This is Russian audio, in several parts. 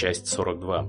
часть 42.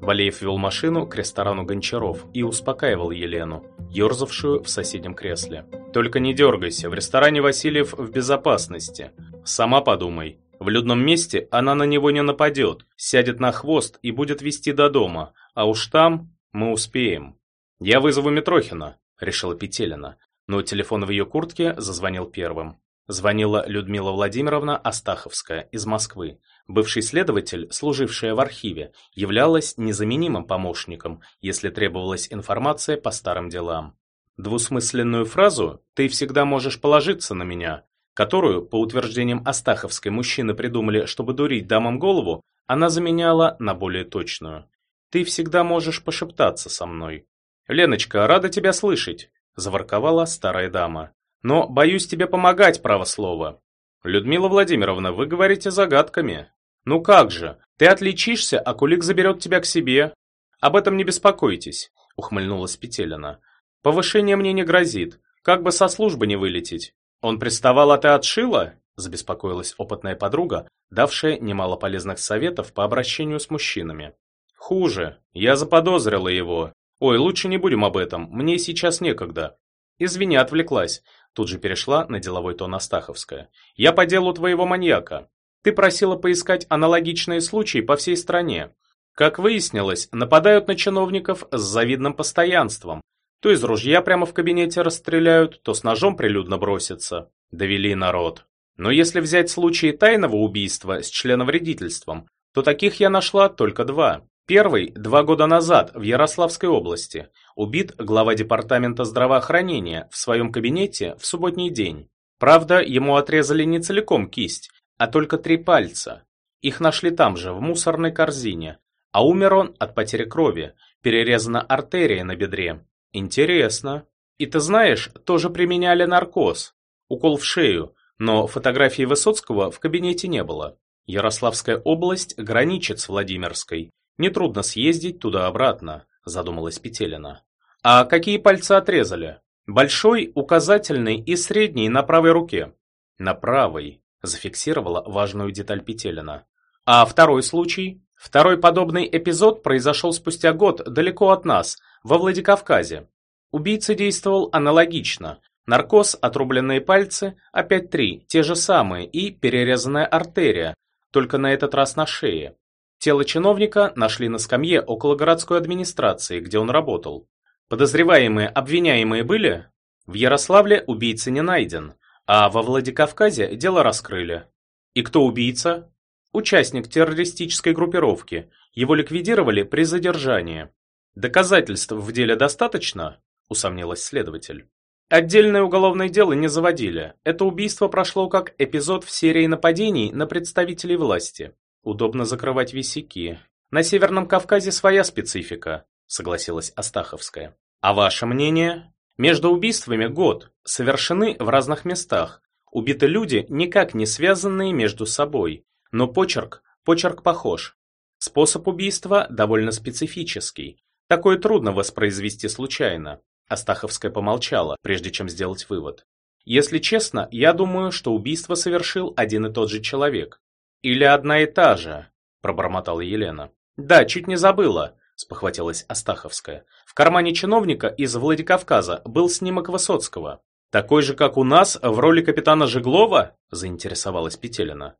Валеев вел машину к ресторану Гончаров и успокаивал Елену, ерзавшую в соседнем кресле. «Только не дергайся, в ресторане Васильев в безопасности. Сама подумай. В людном месте она на него не нападет, сядет на хвост и будет вести до дома, а уж там мы успеем». «Я вызову Митрохина», — решила Петелина, но телефон в ее куртке зазвонил первым. Звонила Людмила Владимировна Астаховская из Москвы. Бывший следователь, служившая в архиве, являлась незаменимым помощником, если требовалась информация по старым делам. Двусмысленную фразу «ты всегда можешь положиться на меня», которую, по утверждениям Астаховской, мужчины придумали, чтобы дурить дамам голову, она заменяла на более точную. «Ты всегда можешь пошептаться со мной». «Леночка, рада тебя слышать», – заворковала старая дама. Но боюсь тебе помогать, право слово. Людмила Владимировна, вы говорите загадками. Ну как же, ты отличишься, а Кулик заберет тебя к себе. Об этом не беспокойтесь, ухмыльнулась Петелина. Повышение мне не грозит, как бы со службы не вылететь. Он приставал, а ты отшила? Забеспокоилась опытная подруга, давшая немало полезных советов по обращению с мужчинами. Хуже, я заподозрила его. Ой, лучше не будем об этом, мне сейчас некогда. Извини, отвлеклась. Тут же перешла на деловой тон Астаховская. «Я по делу твоего маньяка. Ты просила поискать аналогичные случаи по всей стране. Как выяснилось, нападают на чиновников с завидным постоянством. То из ружья прямо в кабинете расстреляют, то с ножом прилюдно бросятся. Довели народ. Но если взять случаи тайного убийства с членовредительством, то таких я нашла только два. Первый – два года назад в Ярославской области. Убит глава департамента здравоохранения в своем кабинете в субботний день. Правда, ему отрезали не целиком кисть, а только три пальца. Их нашли там же, в мусорной корзине. А умер он от потери крови, перерезана артерия на бедре. Интересно. И ты знаешь, тоже применяли наркоз. Укол в шею, но фотографии Высоцкого в кабинете не было. Ярославская область граничит с Владимирской. Нетрудно съездить туда-обратно, задумалась Петелина. А какие пальцы отрезали? Большой, указательный и средний на правой руке. На правой, зафиксировала важную деталь Петелина. А второй случай? Второй подобный эпизод произошел спустя год далеко от нас, во Владикавказе. Убийца действовал аналогично. Наркоз, отрубленные пальцы, опять три, те же самые, и перерезанная артерия, только на этот раз на шее. Тело чиновника нашли на скамье около городской администрации, где он работал. Подозреваемые обвиняемые были? В Ярославле убийца не найден, а во Владикавказе дело раскрыли. И кто убийца? Участник террористической группировки. Его ликвидировали при задержании. Доказательств в деле достаточно? Усомнилась следователь. Отдельное уголовное дело не заводили. Это убийство прошло как эпизод в серии нападений на представителей власти. Удобно закрывать висяки. На Северном Кавказе своя специфика, согласилась Астаховская. А ваше мнение? Между убийствами год, совершены в разных местах. Убиты люди, никак не связанные между собой. Но почерк, почерк похож. Способ убийства довольно специфический. Такое трудно воспроизвести случайно. Астаховская помолчала, прежде чем сделать вывод. Если честно, я думаю, что убийство совершил один и тот же человек. «Или одна и та же», – пробормотала Елена. «Да, чуть не забыла», – спохватилась Астаховская. «В кармане чиновника из Владикавказа был снимок Высоцкого». «Такой же, как у нас, в роли капитана Жеглова?» – заинтересовалась Петелина.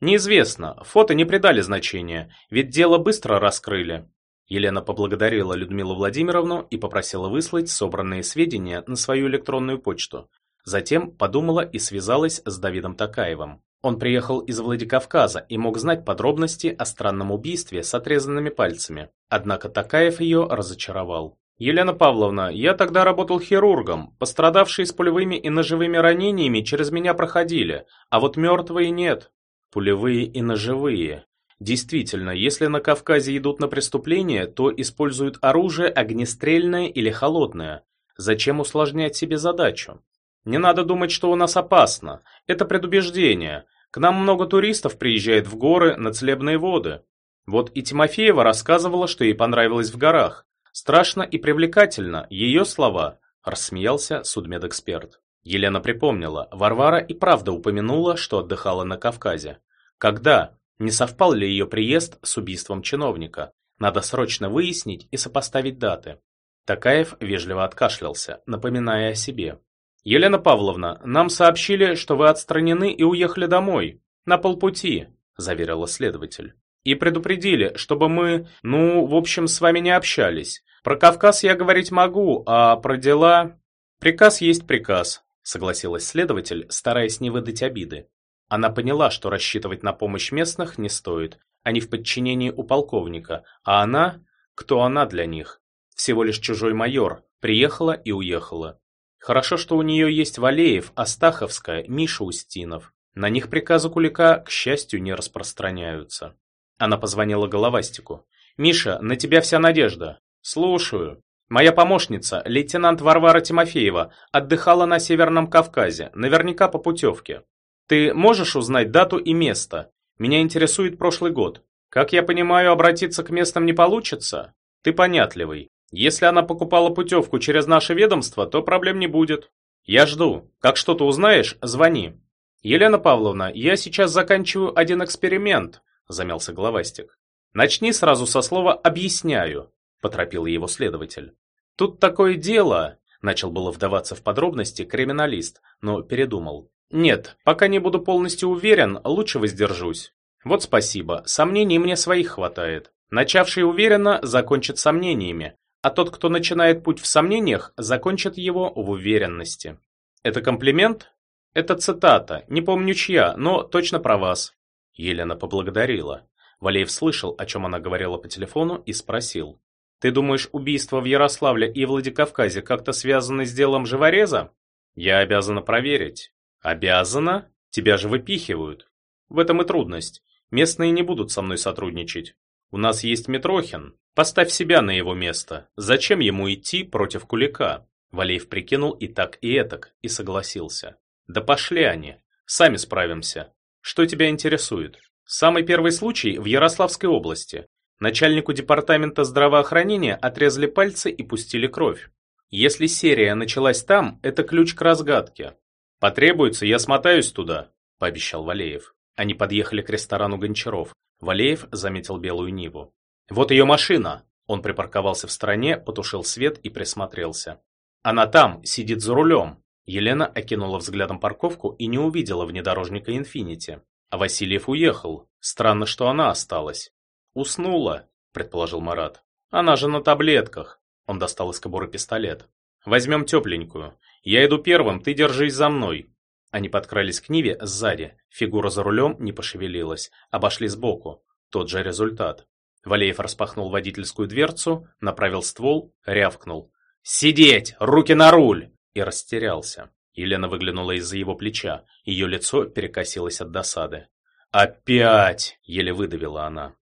«Неизвестно, фото не придали значения, ведь дело быстро раскрыли». Елена поблагодарила Людмилу Владимировну и попросила выслать собранные сведения на свою электронную почту. Затем подумала и связалась с Давидом Такаевым. Он приехал из Владикавказа и мог знать подробности о странном убийстве с отрезанными пальцами. Однако Такаев ее разочаровал. «Елена Павловна, я тогда работал хирургом. Пострадавшие с пулевыми и ножевыми ранениями через меня проходили, а вот мертвые нет». Пулевые и ножевые. Действительно, если на Кавказе идут на преступление, то используют оружие огнестрельное или холодное. Зачем усложнять себе задачу? Не надо думать, что у нас опасно. Это предубеждение. К нам много туристов приезжает в горы на целебные воды. Вот и Тимофеева рассказывала, что ей понравилось в горах. Страшно и привлекательно, ее слова, рассмеялся судмедэксперт. Елена припомнила, Варвара и правда упомянула, что отдыхала на Кавказе. Когда? Не совпал ли ее приезд с убийством чиновника? Надо срочно выяснить и сопоставить даты. Такаев вежливо откашлялся, напоминая о себе. «Елена Павловна, нам сообщили, что вы отстранены и уехали домой. На полпути», – заверила следователь. «И предупредили, чтобы мы, ну, в общем, с вами не общались. Про Кавказ я говорить могу, а про дела...» «Приказ есть приказ», – согласилась следователь, стараясь не выдать обиды. Она поняла, что рассчитывать на помощь местных не стоит. Они в подчинении у полковника, а она... Кто она для них? Всего лишь чужой майор. Приехала и уехала. Хорошо, что у нее есть Валеев, Астаховская, Миша Устинов. На них приказы Кулика, к счастью, не распространяются. Она позвонила Головастику. «Миша, на тебя вся надежда». «Слушаю». «Моя помощница, лейтенант Варвара Тимофеева, отдыхала на Северном Кавказе, наверняка по путевке. Ты можешь узнать дату и место? Меня интересует прошлый год. Как я понимаю, обратиться к местным не получится? Ты понятливый. Если она покупала путевку через наше ведомство, то проблем не будет. Я жду. Как что-то узнаешь, звони. Елена Павловна, я сейчас заканчиваю один эксперимент, замялся главастик. Начни сразу со слова «объясняю», поторопил его следователь. Тут такое дело, начал было вдаваться в подробности криминалист, но передумал. Нет, пока не буду полностью уверен, лучше воздержусь. Вот спасибо, сомнений мне своих хватает. Начавший уверенно закончит сомнениями, а тот, кто начинает путь в сомнениях, закончит его в уверенности. Это комплимент? Это цитата, не помню чья, но точно про вас. Елена поблагодарила. Валеев слышал, о чем она говорила по телефону, и спросил. «Ты думаешь, убийства в Ярославле и Владикавказе как-то связаны с делом живореза?» «Я обязана проверить». «Обязана? Тебя же выпихивают». «В этом и трудность. Местные не будут со мной сотрудничать. У нас есть Митрохин, Поставь себя на его место. Зачем ему идти против Кулика? Валеев прикинул и так, и этак, и согласился. Да пошли они. Сами справимся. Что тебя интересует? Самый первый случай в Ярославской области. Начальнику департамента здравоохранения отрезали пальцы и пустили кровь. Если серия началась там, это ключ к разгадке. Потребуется, я смотаюсь туда, пообещал Валеев. Они подъехали к ресторану Гончаров. Валеев заметил белую Ниву. «Вот ее машина!» Он припарковался в стороне, потушил свет и присмотрелся. «Она там, сидит за рулем!» Елена окинула взглядом парковку и не увидела внедорожника «Инфинити». А Васильев уехал. Странно, что она осталась. «Уснула», — предположил Марат. «Она же на таблетках». Он достал из кобуры пистолет. «Возьмем тепленькую. Я иду первым, ты держись за мной». Они подкрались к Ниве сзади. Фигура за рулем не пошевелилась. Обошли сбоку. Тот же результат. Валеев распахнул водительскую дверцу, направил ствол, рявкнул. «Сидеть! Руки на руль!» И растерялся. Елена выглянула из-за его плеча. Ее лицо перекосилось от досады. «Опять!» — еле выдавила она.